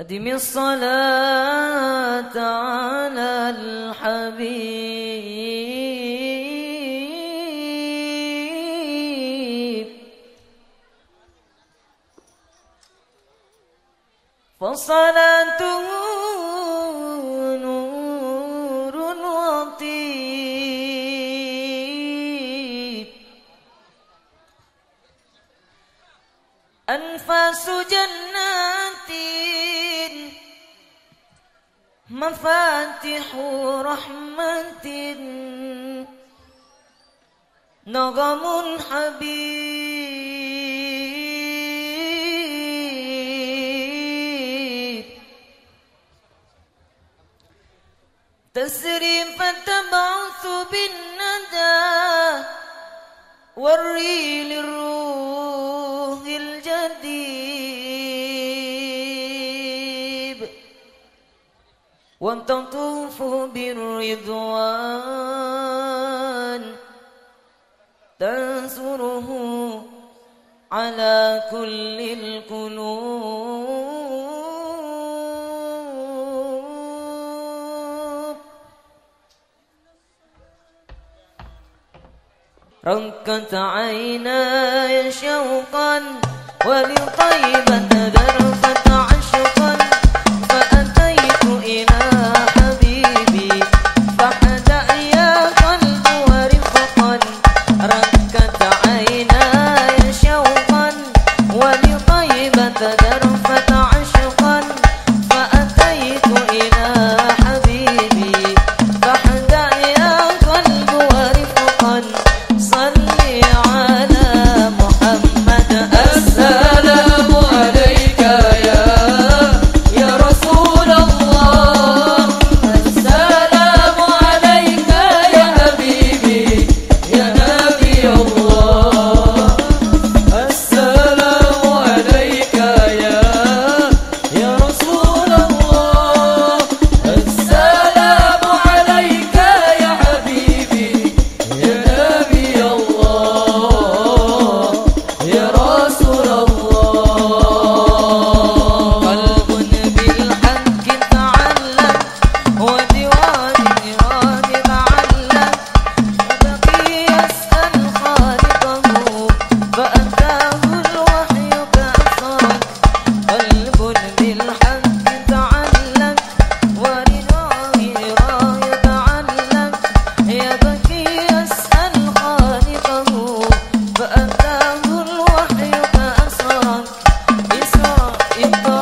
أدم الصلاة على الحبيب. فصلاته نور وطيب. أنفاس جناتي مفاتح رحمة. نغم حبيب. تسري فتبعث بالندى والريل الرحيم وتطوفوا بالرضوان تنصره على كل القلوب. ركت عيناي شوقا ولطيبة برا It's